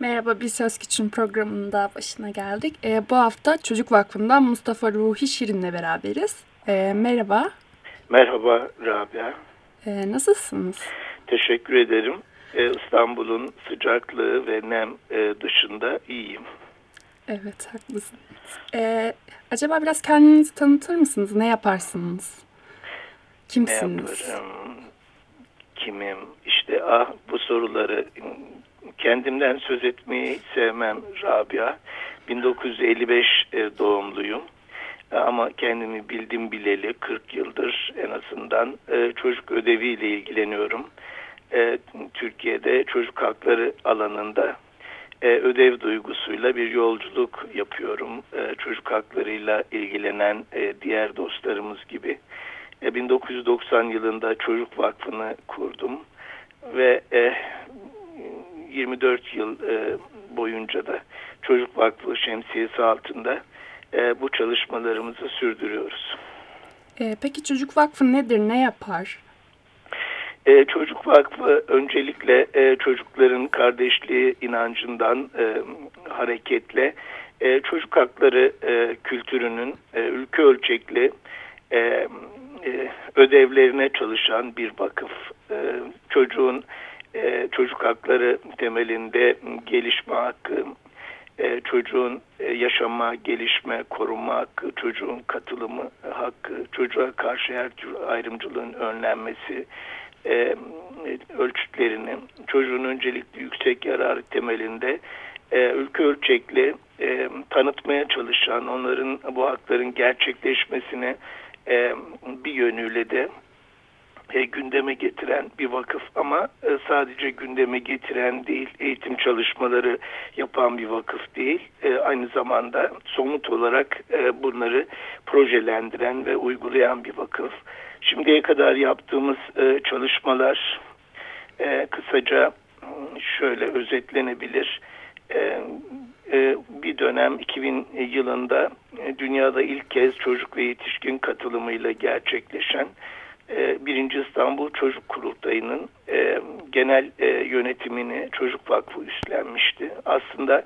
Merhaba, Bir Söz Küçüğün programında başına geldik. E, bu hafta Çocuk Vakfı'ndan Mustafa Ruhi Şirin'le beraberiz. E, merhaba. Merhaba Rabia. E, nasılsınız? Teşekkür ederim. E, İstanbul'un sıcaklığı ve nem e, dışında iyiyim. Evet, haklısınız. E, acaba biraz kendinizi tanıtır mısınız? Ne yaparsınız? Kimsiniz? Ne yaparım? Kimim? İşte ah bu soruları kendimden söz etmeyi sevmem Rabia. 1955 e, doğumluyum. Ama kendimi bildim bileli 40 yıldır en azından e, çocuk ödeviyle ilgileniyorum. E, Türkiye'de çocuk hakları alanında ödev duygusuyla bir yolculuk yapıyorum. Çocuk haklarıyla ilgilenen diğer dostlarımız gibi. 1990 yılında Çocuk Vakfı'nı kurdum ve 24 yıl e, boyunca da Çocuk Vakfı şemsiyesi altında e, bu çalışmalarımızı sürdürüyoruz. E, peki Çocuk Vakfı nedir, ne yapar? E, Çocuk Vakfı öncelikle e, çocukların kardeşliği inancından e, hareketle e, çocuk hakları e, kültürünün e, ülke ölçekli e, e, ödevlerine çalışan bir vakıf. E, çocuğun e, çocuk hakları temelinde gelişme hakkı, e, çocuğun e, yaşama, gelişme, korunma hakkı, çocuğun katılımı hakkı, çocuğa karşı her ayrımcılığın önlenmesi e, ölçütlerini, çocuğun öncelikli yüksek yararı temelinde ülke ölçekli tanıtmaya çalışan, onların bu hakların gerçekleşmesine bir yönüyle de e, gündeme getiren bir vakıf ama e, sadece gündeme getiren değil, eğitim çalışmaları yapan bir vakıf değil, e, aynı zamanda somut olarak e, bunları projelendiren ve uygulayan bir vakıf. Şimdiye kadar yaptığımız e, çalışmalar e, kısaca şöyle özetlenebilir. E, e, bir dönem 2000 yılında e, dünyada ilk kez çocuk ve yetişkin katılımıyla gerçekleşen e, Birinci İstanbul Çocuk Kurultayı'nın e, genel e, yönetimini Çocuk Vakfı üstlenmişti. Aslında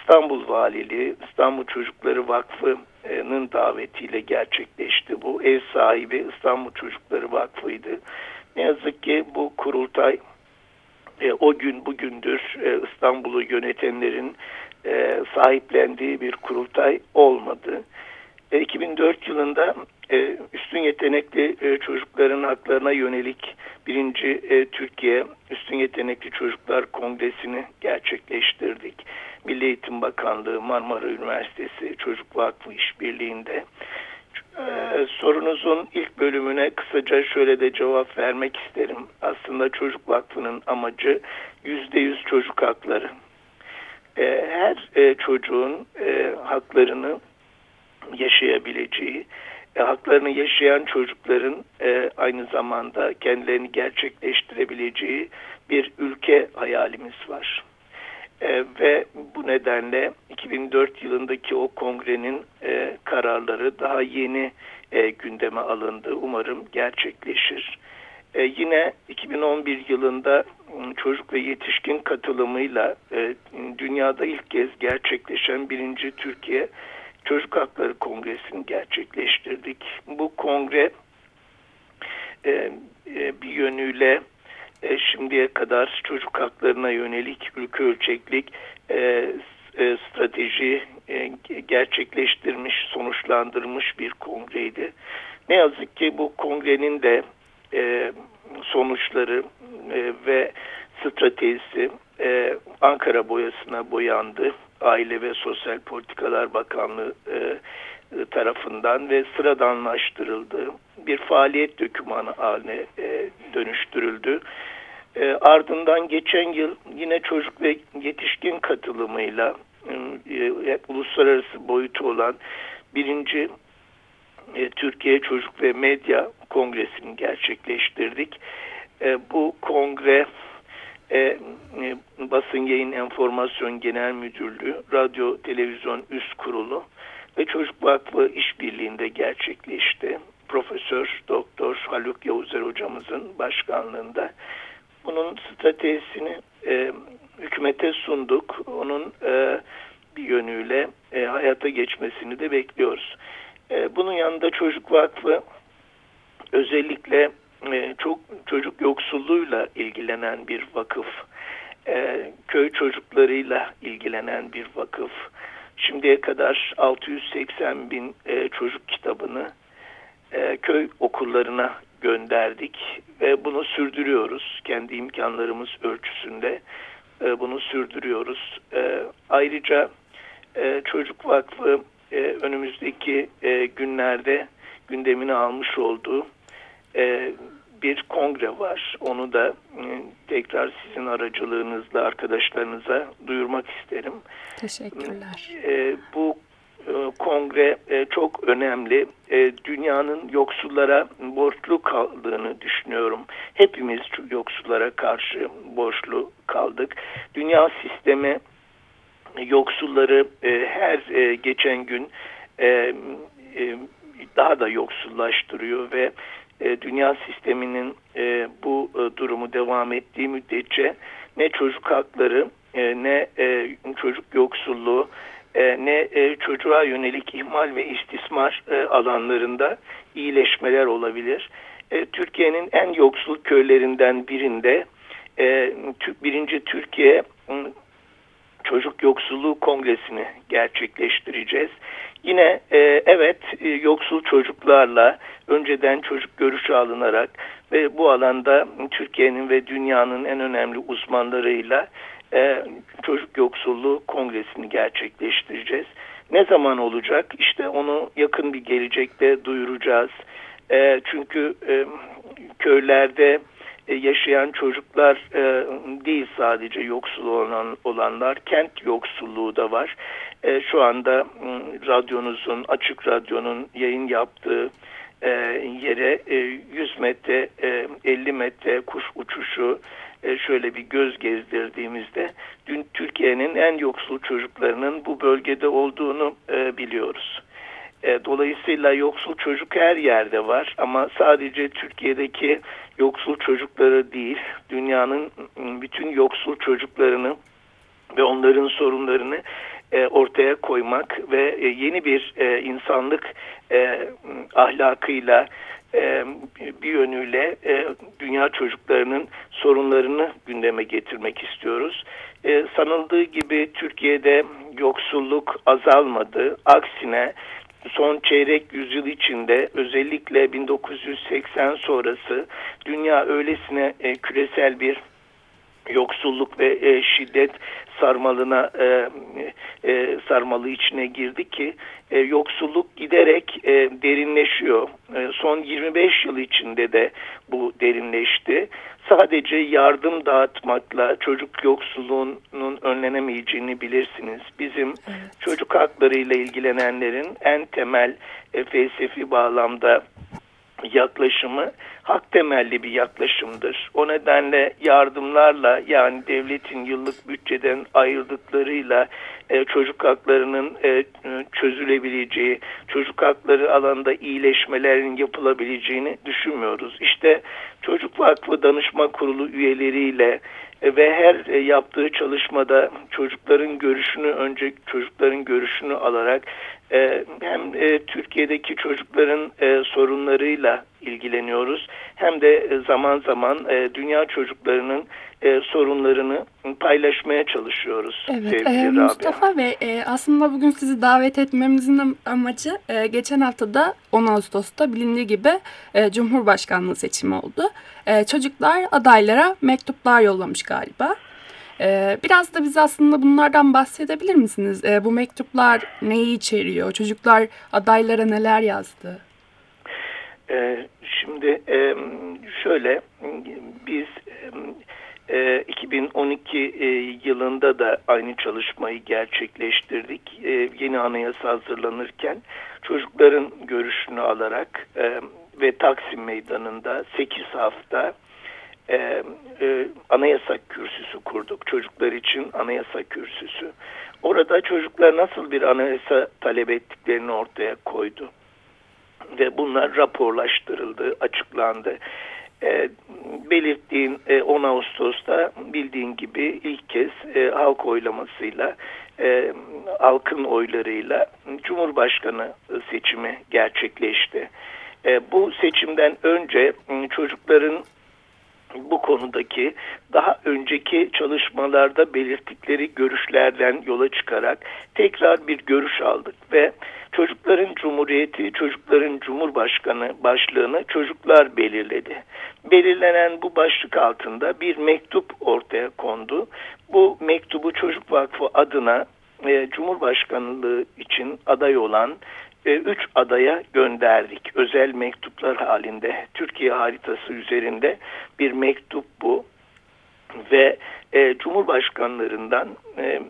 İstanbul Valiliği, İstanbul Çocukları Vakfı'nın davetiyle gerçekleşti. Bu ev sahibi İstanbul Çocukları Vakfı'ydı. Ne yazık ki bu kurultay o gün bugündür İstanbul'u yönetenlerin sahiplendiği bir kurultay olmadı. 2004 yılında e, üstün yetenekli e, çocukların haklarına yönelik birinci e, Türkiye Üstün Yetenekli Çocuklar Kongresi'ni gerçekleştirdik. Milli Eğitim Bakanlığı, Marmara Üniversitesi Çocuk Vakfı işbirliğinde. sorunuzun ilk bölümüne kısaca şöyle de cevap vermek isterim. Aslında Çocuk Vakfı'nın amacı yüzde yüz çocuk hakları. her çocuğun haklarını yaşayabileceği, e, haklarını yaşayan çocukların e, aynı zamanda kendilerini gerçekleştirebileceği bir ülke hayalimiz var. E, ve bu nedenle 2004 yılındaki o kongrenin e, kararları daha yeni e, gündeme alındı. Umarım gerçekleşir. E, yine 2011 yılında çocuk ve yetişkin katılımıyla e, dünyada ilk kez gerçekleşen birinci Türkiye Çocuk Hakları Kongresi'ni gerçekleştirdik. Bu kongre e, e, bir yönüyle e, şimdiye kadar çocuk haklarına yönelik ülke ölçeklik e, e, strateji e, gerçekleştirmiş, sonuçlandırmış bir kongreydi. Ne yazık ki bu kongrenin de e, sonuçları e, ve stratejisi e, Ankara boyasına boyandı. Aile ve Sosyal Politikalar Bakanlığı e, tarafından ve sıradanlaştırıldı. Bir faaliyet dokümanı haline e, dönüştürüldü. E, ardından geçen yıl yine çocuk ve yetişkin katılımıyla e, uluslararası boyutu olan birinci e, Türkiye Çocuk ve Medya Kongresini gerçekleştirdik. E, bu kongre e, e, Basın Yayın Enformasyon Genel Müdürlüğü, Radyo Televizyon Üst Kurulu ve Çocuk Vakfı işbirliğinde gerçekleşti. Profesör Doktor Haluk Yavuzer hocamızın başkanlığında bunun stratejisini e, hükümete sunduk. Onun e, bir yönüyle e, hayata geçmesini de bekliyoruz. E, bunun yanında Çocuk Vakfı özellikle e, çok çocuk yoksulluğuyla ilgilenen bir vakıf. E, köy çocuklarıyla ilgilenen bir vakıf. Şimdiye kadar 680 bin e, çocuk kitabını e, köy okullarına gönderdik ve bunu sürdürüyoruz. Kendi imkanlarımız ölçüsünde e, bunu sürdürüyoruz. Ayrıca Çocuk Vakfı önümüzdeki günlerde gündemini almış olduğu e, bir kongre var. Onu da e, tekrar sizin aracılığınızla arkadaşlarınıza duyurmak isterim. Teşekkürler. E, bu e, kongre e, çok önemli. E, dünyanın yoksullara borçlu kaldığını düşünüyorum. Hepimiz yoksullara karşı borçlu kaldık. Dünya sistemi yoksulları e, her e, geçen gün e, e, daha da yoksullaştırıyor ve e, dünya sisteminin e, bu e, durumu devam ettiği müddetçe ne çocuk hakları ne çocuk yoksulluğu ne çocuğa yönelik ihmal ve istismar alanlarında iyileşmeler olabilir. Türkiye'nin en yoksul köylerinden birinde birinci Türkiye Çocuk Yoksulluğu Kongresini gerçekleştireceğiz. Yine e, evet e, yoksul çocuklarla önceden çocuk görüşü alınarak ve bu alanda Türkiye'nin ve dünyanın en önemli uzmanlarıyla e, çocuk yoksulluğu kongresini gerçekleştireceğiz. Ne zaman olacak? İşte onu yakın bir gelecekte duyuracağız. E, çünkü e, köylerde e, yaşayan çocuklar e, değil sadece yoksul olan olanlar, kent yoksulluğu da var. E, şu anda radyonuzun, açık radyonun yayın yaptığı e, yere e, 100 metre, e, 50 metre kuş uçuşu şöyle bir göz gezdirdiğimizde dün Türkiye'nin en yoksul çocuklarının bu bölgede olduğunu biliyoruz. E, dolayısıyla yoksul çocuk her yerde var ama sadece Türkiye'deki yoksul çocukları değil, dünyanın bütün yoksul çocuklarını ve onların sorunlarını e, ortaya koymak ve e, yeni bir insanlık ahlakıyla bir yönüyle dünya çocuklarının sorunlarını gündeme getirmek istiyoruz. Sanıldığı gibi Türkiye'de yoksulluk azalmadı. Aksine son çeyrek yüzyıl içinde özellikle 1980 sonrası dünya öylesine e, küresel bir yoksulluk ve e, şiddet sarmalına e, e, sarmalı içine girdi ki e, yoksulluk giderek e, derinleşiyor. E, son 25 yıl içinde de bu derinleşti. Sadece yardım dağıtmakla çocuk yoksulluğunun önlenemeyeceğini bilirsiniz. Bizim evet. çocuk hakları ile ilgilenenlerin en temel e, felsefi bağlamda yaklaşımı hak temelli bir yaklaşımdır. O nedenle yardımlarla yani devletin yıllık bütçeden ayırdıklarıyla e, çocuk haklarının e, çözülebileceği, çocuk hakları alanda iyileşmelerin yapılabileceğini düşünmüyoruz. İşte Çocuk Vakfı Danışma Kurulu üyeleriyle e, ve her e, yaptığı çalışmada çocukların görüşünü önce çocukların görüşünü alarak e, hem Türkiye'deki çocukların sorunlarıyla ilgileniyoruz hem de zaman zaman dünya çocuklarının sorunlarını paylaşmaya çalışıyoruz. Evet e, Mustafa Bey e, aslında bugün sizi davet etmemizin amacı e, geçen haftada 10 Ağustos'ta bilindiği gibi e, Cumhurbaşkanlığı seçimi oldu. E, çocuklar adaylara mektuplar yollamış galiba. E, biraz da bize aslında bunlardan bahsedebilir misiniz? E, bu mektuplar neyi içeriyor? Çocuklar adaylara neler yazdı? E, şimdi e, şöyle biz... E, 2012 e, yılında da aynı çalışmayı gerçekleştirdik. E, yeni anayasa hazırlanırken çocukların görüşünü alarak e, ve Taksim Meydanı'nda 8 hafta anayasa kürsüsü kurduk. Çocuklar için anayasa kürsüsü. Orada çocuklar nasıl bir anayasa talep ettiklerini ortaya koydu. Ve bunlar raporlaştırıldı, açıklandı E, belirttiğin e, 10 Ağustos'ta bildiğin gibi ilk kez e, halk oylamasıyla e, halkın oylarıyla Cumhurbaşkanı seçimi gerçekleşti. E, bu seçimden önce çocukların bu konudaki daha önceki çalışmalarda belirttikleri görüşlerden yola çıkarak tekrar bir görüş aldık ve çocukların cumhuriyeti, çocukların cumhurbaşkanı başlığını çocuklar belirledi. Belirlenen bu başlık altında bir mektup ortaya kondu. Bu mektubu Çocuk Vakfı adına e, Cumhurbaşkanlığı için aday olan e, üç adaya gönderdik. Özel mektuplar halinde Türkiye haritası üzerinde bir mektup bu ve e, Cumhurbaşkanlarından e,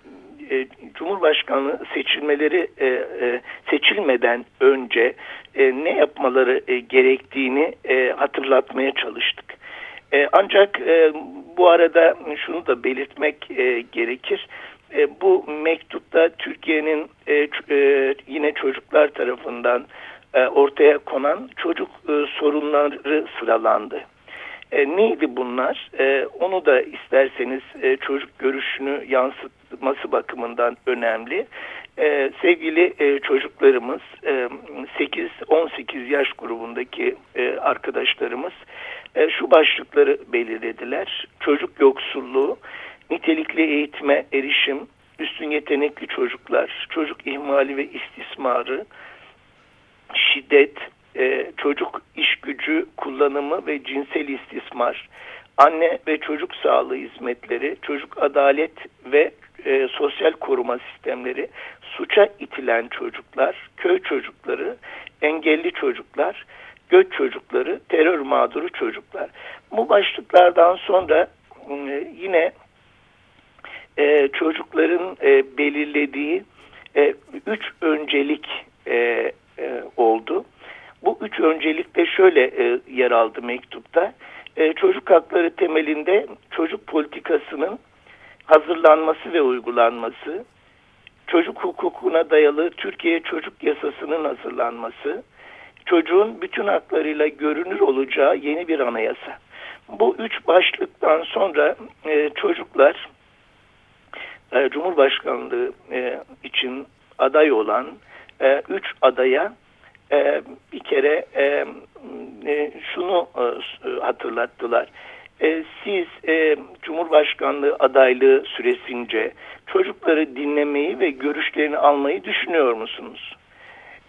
e, Cumhurbaşkanı seçilmeleri e, e, seçilmeden önce e, ne yapmaları e, gerektiğini e, hatırlatmaya çalıştık. E, ancak e, bu arada şunu da belirtmek e, gerekir. E, bu mektupta Türkiye'nin e, e, yine çocuklar tarafından e, ortaya konan çocuk e, sorunları sıralandı. E, neydi bunlar? E, onu da isterseniz e, çocuk görüşünü yansıtması bakımından önemli. E, sevgili e, çocuklarımız e, 8-18 yaş grubundaki e, arkadaşlarımız e, şu başlıkları belirlediler. Çocuk yoksulluğu, nitelikli eğitime erişim, üstün yetenekli çocuklar, çocuk ihmali ve istismarı, şiddet, e, çocuk iş gücü kullanımı ve cinsel istismar, anne ve çocuk sağlığı hizmetleri, çocuk adalet ve e, sosyal koruma sistemleri, suça itilen çocuklar, köy çocukları, engelli çocuklar, göç çocukları, terör mağduru çocuklar. Bu başlıklardan sonra e, yine e, çocukların e, belirlediği e, üç öncelik e, e, oldu. Bu üç öncelik de şöyle e, yer aldı mektupta. E, çocuk hakları temelinde çocuk politikasının hazırlanması ve uygulanması, çocuk hukukuna dayalı Türkiye Çocuk Yasası'nın hazırlanması, çocuğun bütün haklarıyla görünür olacağı yeni bir anayasa. Bu üç başlıktan sonra e, çocuklar e, Cumhurbaşkanlığı e, için aday olan e, üç adaya e, bir kere e, şunu hatırlattılar. Siz Cumhurbaşkanlığı adaylığı süresince çocukları dinlemeyi ve görüşlerini almayı düşünüyor musunuz?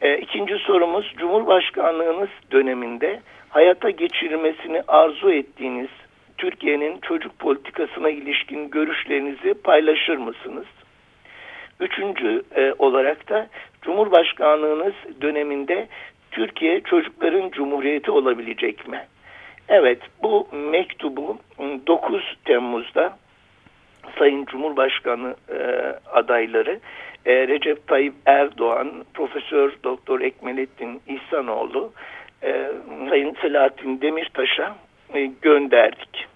E, ikinci sorumuz Cumhurbaşkanlığınız döneminde hayata geçirmesini arzu ettiğiniz Türkiye'nin çocuk politikasına ilişkin görüşlerinizi paylaşır mısınız? Üçüncü e, olarak da Cumhurbaşkanlığınız döneminde Türkiye çocukların cumhuriyeti olabilecek mi? Evet bu mektubu 9 Temmuz'da Sayın Cumhurbaşkanı e, adayları e, Recep Tayyip Erdoğan, Profesör Doktor Ekmelettin İhsanoğlu, e, Sayın Selahattin Demirtaş'a e, gönderdik.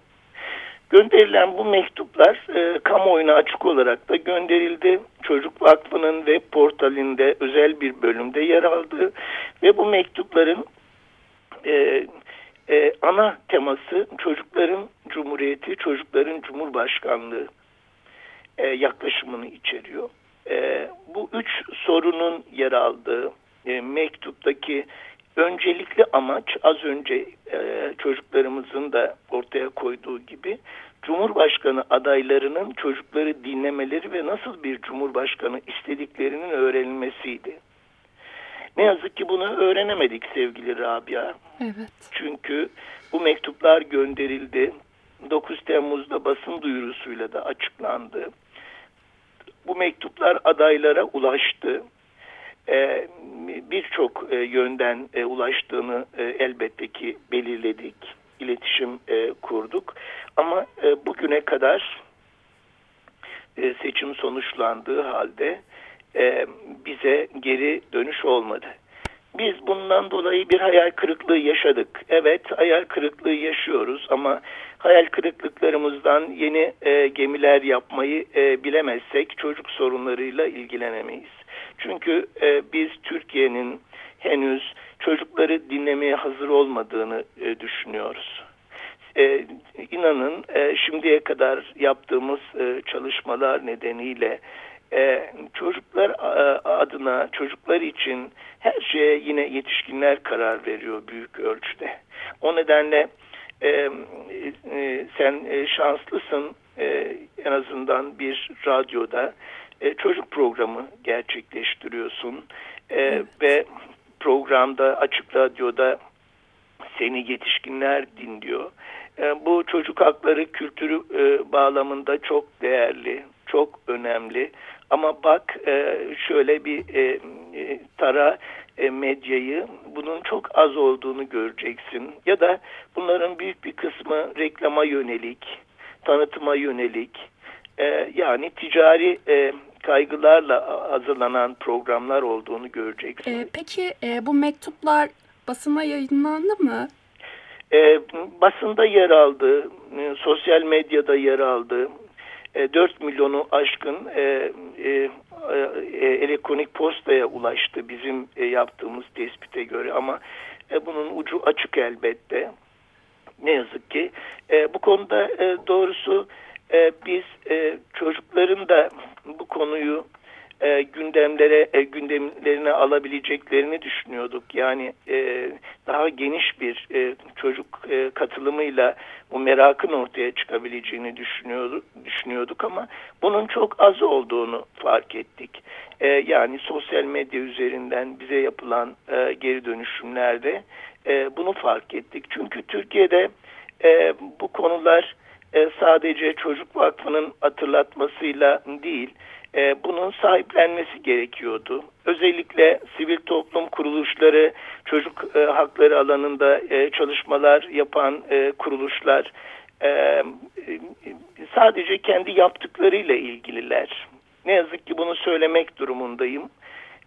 Gönderilen bu mektuplar e, kamuoyuna açık olarak da gönderildi. Çocuk Vakfı'nın web portalinde özel bir bölümde yer aldı ve bu mektupların e, e, ana teması çocukların cumhuriyeti, çocukların cumhurbaşkanlığı e, yaklaşımını içeriyor. E, bu üç sorunun yer aldığı e, mektuptaki öncelikli amaç az önce e, çocuklarımızın da ortaya koyduğu gibi Cumhurbaşkanı adaylarının çocukları dinlemeleri ve nasıl bir Cumhurbaşkanı istediklerinin öğrenilmesiydi. Ne yazık ki bunu öğrenemedik sevgili Rabia. Evet. Çünkü bu mektuplar gönderildi. 9 Temmuz'da basın duyurusuyla da açıklandı. Bu mektuplar adaylara ulaştı. Ee, Birçok e, yönden e, ulaştığını e, elbette ki belirledik, iletişim e, kurduk. Ama e, bugüne kadar e, seçim sonuçlandığı halde e, bize geri dönüş olmadı. Biz bundan dolayı bir hayal kırıklığı yaşadık. Evet hayal kırıklığı yaşıyoruz ama hayal kırıklıklarımızdan yeni e, gemiler yapmayı e, bilemezsek çocuk sorunlarıyla ilgilenemeyiz. Çünkü e, biz Türkiye'nin henüz çocukları dinlemeye hazır olmadığını e, düşünüyoruz. e, inanın e, şimdiye kadar yaptığımız e, çalışmalar nedeniyle e, çocuklar adına, çocuklar için her şeye yine yetişkinler karar veriyor büyük ölçüde. O nedenle e, e, sen e, şanslısın e, en azından bir radyoda e, çocuk programı gerçekleştiriyorsun e, evet. ve programda açık radyoda seni yetişkinler dinliyor. E, bu çocuk hakları kültürü e, bağlamında çok değerli, çok önemli. Ama bak e, şöyle bir e, e, tara e, medyayı bunun çok az olduğunu göreceksin. Ya da bunların büyük bir kısmı reklama yönelik, tanıtıma yönelik e, yani ticari e, kaygılarla hazırlanan programlar olduğunu göreceksin. E, peki e, bu mektuplar basına yayınlandı mı? E, basında yer aldı, e, sosyal medyada yer aldı. E, 4 milyonu aşkın e, e, e, elektronik postaya ulaştı bizim e, yaptığımız tespite göre ama e, bunun ucu açık elbette. Ne yazık ki e, bu konuda e, doğrusu e, biz e, çocukların da bu konuyu e, gündemlere e, gündemlerine alabileceklerini düşünüyorduk. Yani e, daha geniş bir e, çocuk e, katılımıyla bu merakın ortaya çıkabileceğini düşünüyorduk, düşünüyorduk ama bunun çok az olduğunu fark ettik. E, yani sosyal medya üzerinden bize yapılan e, geri dönüşümlerde e, bunu fark ettik. Çünkü Türkiye'de e, bu konular e, sadece Çocuk Vakfı'nın hatırlatmasıyla değil, e, bunun sahiplenmesi gerekiyordu. Özellikle sivil toplum kuruluşları, çocuk e, hakları alanında çalışmalar yapan kuruluşlar sadece kendi yaptıklarıyla ilgililer. Ne yazık ki bunu söylemek durumundayım.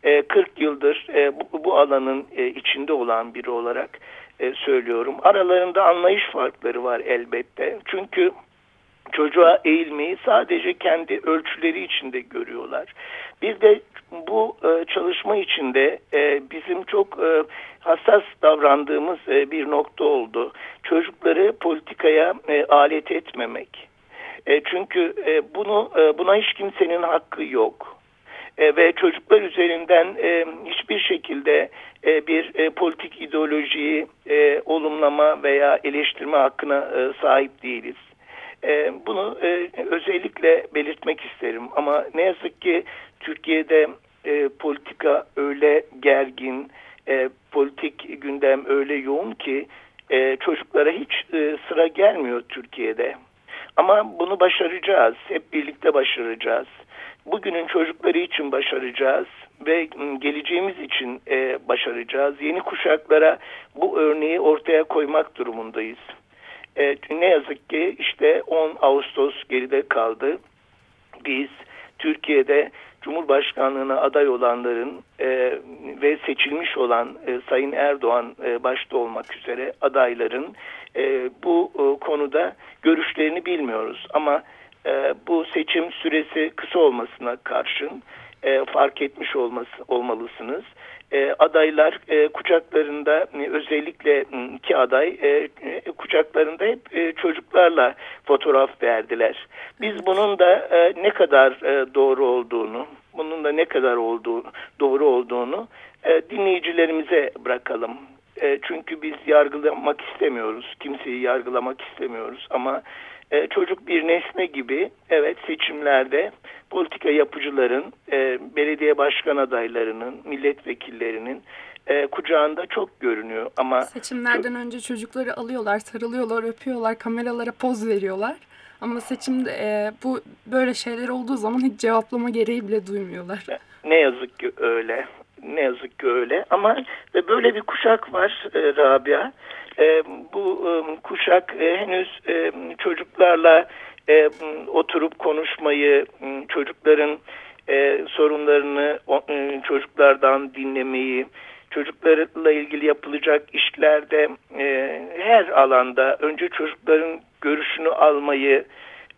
E, 40 yıldır bu, alanın içinde olan biri olarak e, söylüyorum. Aralarında anlayış farkları var elbette. Çünkü çocuğa eğilmeyi sadece kendi ölçüleri içinde görüyorlar. Bir de bu e, çalışma içinde e, bizim çok hassas davrandığımız bir nokta oldu. Çocukları politikaya alet etmemek. Çünkü bunu buna hiç kimsenin hakkı yok. E, ve çocuklar üzerinden e, hiçbir şekilde e, bir politik ideolojiyi olumlama veya eleştirme hakkına sahip değiliz. Bunu özellikle belirtmek isterim ama ne yazık ki Türkiye'de politika öyle gergin, politik gündem öyle yoğun ki çocuklara hiç sıra gelmiyor Türkiye'de. Ama bunu başaracağız, hep birlikte başaracağız. Bugünün çocukları için başaracağız ve geleceğimiz için e, başaracağız. Yeni kuşaklara bu örneği ortaya koymak durumundayız. E, ne yazık ki işte 10 Ağustos geride kaldı. Biz Türkiye'de Cumhurbaşkanlığına aday olanların e, ve seçilmiş olan e, Sayın Erdoğan e, başta olmak üzere adayların e, bu e, konuda görüşlerini bilmiyoruz. Ama e, bu seçim süresi kısa olmasına karşın e, fark etmiş olması, olmalısınız e, adaylar e, kucaklarında e, özellikle iki aday e, e, kucaklarında hep e, çocuklarla fotoğraf verdiler. Biz bunun da e, ne kadar e, doğru olduğunu, bunun da ne kadar olduğu doğru olduğunu e, dinleyicilerimize bırakalım. E, çünkü biz yargılamak istemiyoruz, kimseyi yargılamak istemiyoruz ama e, çocuk bir nesne gibi evet seçimlerde politika yapıcıların, e, belediye başkan adaylarının, milletvekillerinin e, kucağında çok görünüyor. Ama seçimlerden önce çocukları alıyorlar, sarılıyorlar, öpüyorlar, kameralara poz veriyorlar. Ama seçimde e, bu böyle şeyler olduğu zaman hiç cevaplama gereği bile duymuyorlar. Ne yazık ki öyle. Ne yazık ki öyle. Ama böyle bir kuşak var e, Rabia. E, bu e, kuşak e, henüz e, çocuklarla oturup konuşmayı, çocukların sorunlarını çocuklardan dinlemeyi, çocuklarla ilgili yapılacak işlerde her alanda önce çocukların görüşünü almayı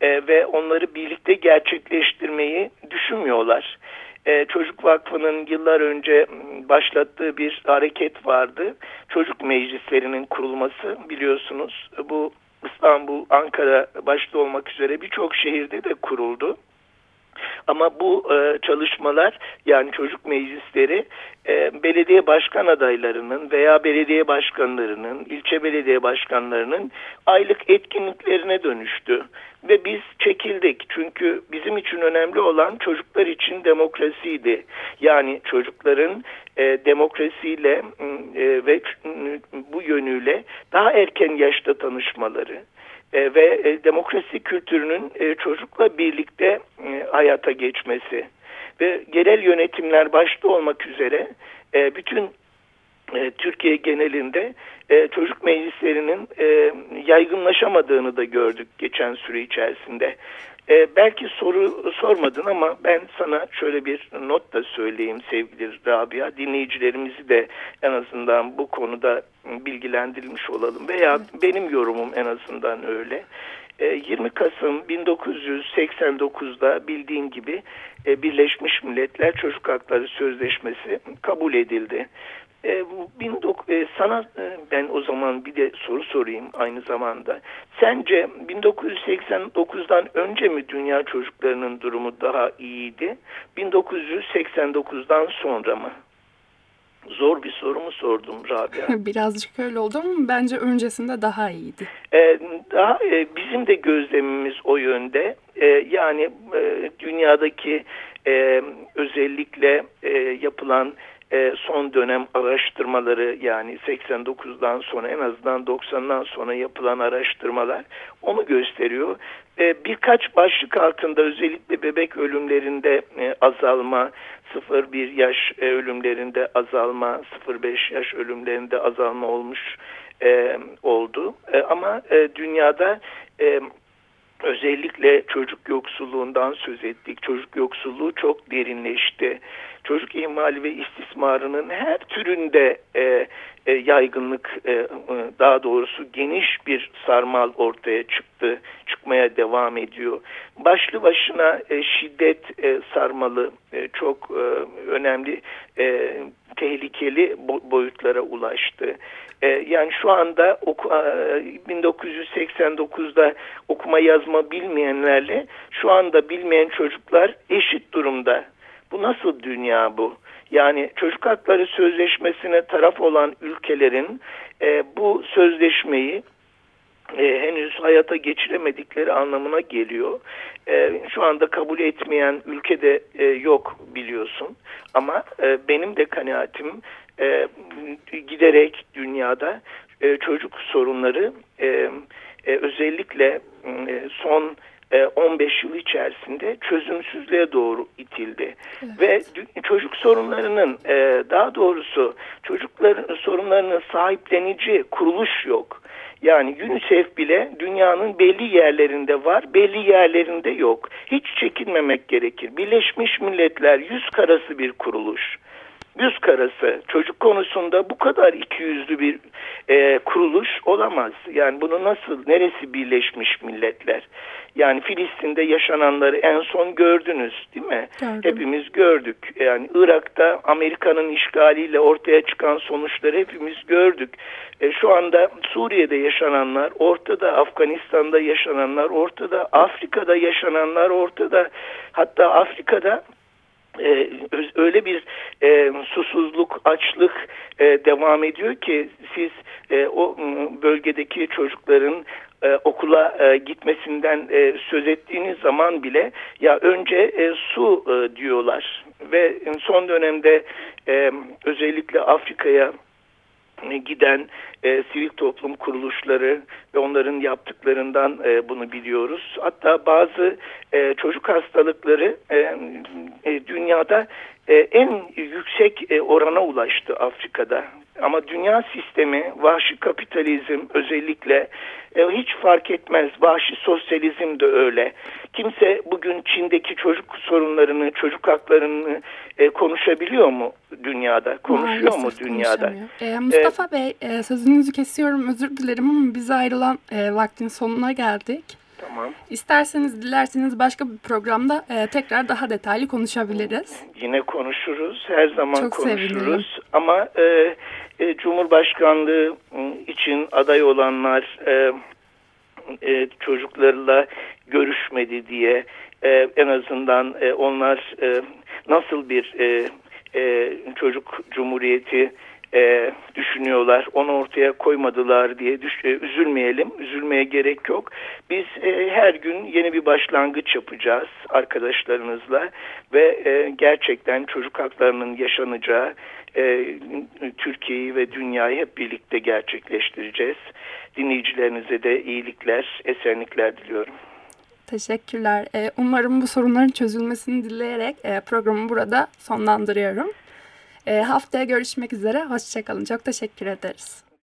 ve onları birlikte gerçekleştirmeyi düşünmüyorlar. E, Çocuk Vakfı'nın yıllar önce başlattığı bir hareket vardı. Çocuk meclislerinin kurulması biliyorsunuz. Bu İstanbul, Ankara başta olmak üzere birçok şehirde de kuruldu. Ama bu e, çalışmalar yani çocuk meclisleri e, belediye başkan adaylarının veya belediye başkanlarının, ilçe belediye başkanlarının aylık etkinliklerine dönüştü. Ve biz çekildik çünkü bizim için önemli olan çocuklar için demokrasiydi. Yani çocukların e, demokrasiyle e, ve bu yönüyle daha erken yaşta tanışmaları, e, ve e, demokrasi kültürünün e, çocukla birlikte e, hayata geçmesi ve genel yönetimler başta olmak üzere bütün Türkiye genelinde çocuk meclislerinin yaygınlaşamadığını da gördük geçen süre içerisinde. Belki soru sormadın ama ben sana şöyle bir not da söyleyeyim sevgili Rabia. Dinleyicilerimizi de en azından bu konuda bilgilendirilmiş olalım veya benim yorumum en azından öyle. 20 e, Kasım 1989'da bildiğin gibi e, Birleşmiş Milletler Çocuk Hakları Sözleşmesi kabul edildi. E, e, sana e, ben o zaman bir de soru sorayım aynı zamanda. Sence 1989'dan önce mi dünya çocuklarının durumu daha iyiydi? 1989'dan sonra mı? Zor bir soru mu sordum Rabia? Birazcık öyle oldu ama bence öncesinde daha iyiydi. Ee, daha e, bizim de gözlemimiz o yönde. E, yani e, dünyadaki e, özellikle e, yapılan e, son dönem araştırmaları yani 89'dan sonra en azından 90'dan sonra yapılan araştırmalar onu gösteriyor. Birkaç başlık altında özellikle bebek ölümlerinde e, azalma, 0-1 yaş e, ölümlerinde azalma, 0-5 yaş ölümlerinde azalma olmuş oldu. Ama dünyada özellikle çocuk yoksulluğundan söz ettik. Çocuk yoksulluğu çok derinleşti. Çocuk ihmali ve istismarının her türünde e, e, yaygınlık, e, e, daha doğrusu geniş bir sarmal ortaya çıktı, çıkmaya devam ediyor. Başlı başına e, şiddet e, sarmalı e, çok e, önemli, e, tehlikeli boyutlara ulaştı. E, yani şu anda oku, 1989'da okuma yazma bilmeyenlerle şu anda bilmeyen çocuklar eşit durumda. Bu nasıl dünya bu? Yani çocuk hakları sözleşmesine taraf olan ülkelerin e, bu sözleşmeyi e, henüz hayata geçiremedikleri anlamına geliyor. E, şu anda kabul etmeyen ülkede e, yok biliyorsun. Ama e, benim de kanaatim e, giderek dünyada e, çocuk sorunları e, e, özellikle e, son 15 e, yıl içerisinde çözümsüzlüğe doğru itildi. Evet. Ve çocuk sorunlarının e, daha doğrusu çocukların sorunlarının sahiplenici kuruluş yok. Yani UNICEF bile dünyanın belli yerlerinde var, belli yerlerinde yok. Hiç çekinmemek gerekir. Birleşmiş Milletler yüz karası bir kuruluş yüz karası çocuk konusunda bu kadar iki yüzlü bir e, kuruluş olamaz. Yani bunu nasıl, neresi Birleşmiş Milletler? Yani Filistin'de yaşananları en son gördünüz değil mi? Gördüm. Hepimiz gördük. Yani Irak'ta Amerika'nın işgaliyle ortaya çıkan sonuçları hepimiz gördük. E, şu anda Suriye'de yaşananlar ortada, Afganistan'da yaşananlar ortada, Afrika'da yaşananlar ortada. Hatta Afrika'da e, öyle bir e, susuzluk, açlık e, devam ediyor ki siz e, o bölgedeki çocukların e, okula e, gitmesinden e, söz ettiğiniz zaman bile ya önce e, su e, diyorlar. Ve son dönemde e, özellikle Afrika'ya giden e, sivil toplum kuruluşları ve onların yaptıklarından e, bunu biliyoruz. Hatta bazı e, çocuk hastalıkları e, e, dünyada e, en yüksek e, orana ulaştı Afrika'da. Ama dünya sistemi, vahşi kapitalizm özellikle e, hiç fark etmez. Vahşi sosyalizm de öyle. Kimse bugün Çin'deki çocuk sorunlarını, çocuk haklarını e, konuşabiliyor mu dünyada? Konuşuyor Maalesef mu dünyada? E, Mustafa e, Bey, e, sözünüzü kesiyorum özür dilerim ama bize ayrılan e, vaktin sonuna geldik. Tamam. İsterseniz, dilerseniz başka bir programda e, tekrar daha detaylı konuşabiliriz. Yine konuşuruz. Her zaman Çok konuşuruz. Sevinirim. Ama e, e, Cumhurbaşkanlığı için aday olanlar e, e, çocuklarla görüşmedi diye e, en azından e, onlar e, nasıl bir e, e, çocuk cumhuriyeti e, düşünüyorlar. Onu ortaya koymadılar diye düş, e, üzülmeyelim. Üzülmeye gerek yok. Biz e, her gün yeni bir başlangıç yapacağız arkadaşlarınızla ve e, gerçekten çocuk haklarının yaşanacağı e, Türkiye'yi ve dünyayı hep birlikte gerçekleştireceğiz. Dinleyicilerinize de iyilikler, esenlikler diliyorum. Teşekkürler. E, umarım bu sorunların çözülmesini dileyerek e, programı burada sonlandırıyorum. E, haftaya görüşmek üzere. Hoşçakalın. Çok teşekkür ederiz.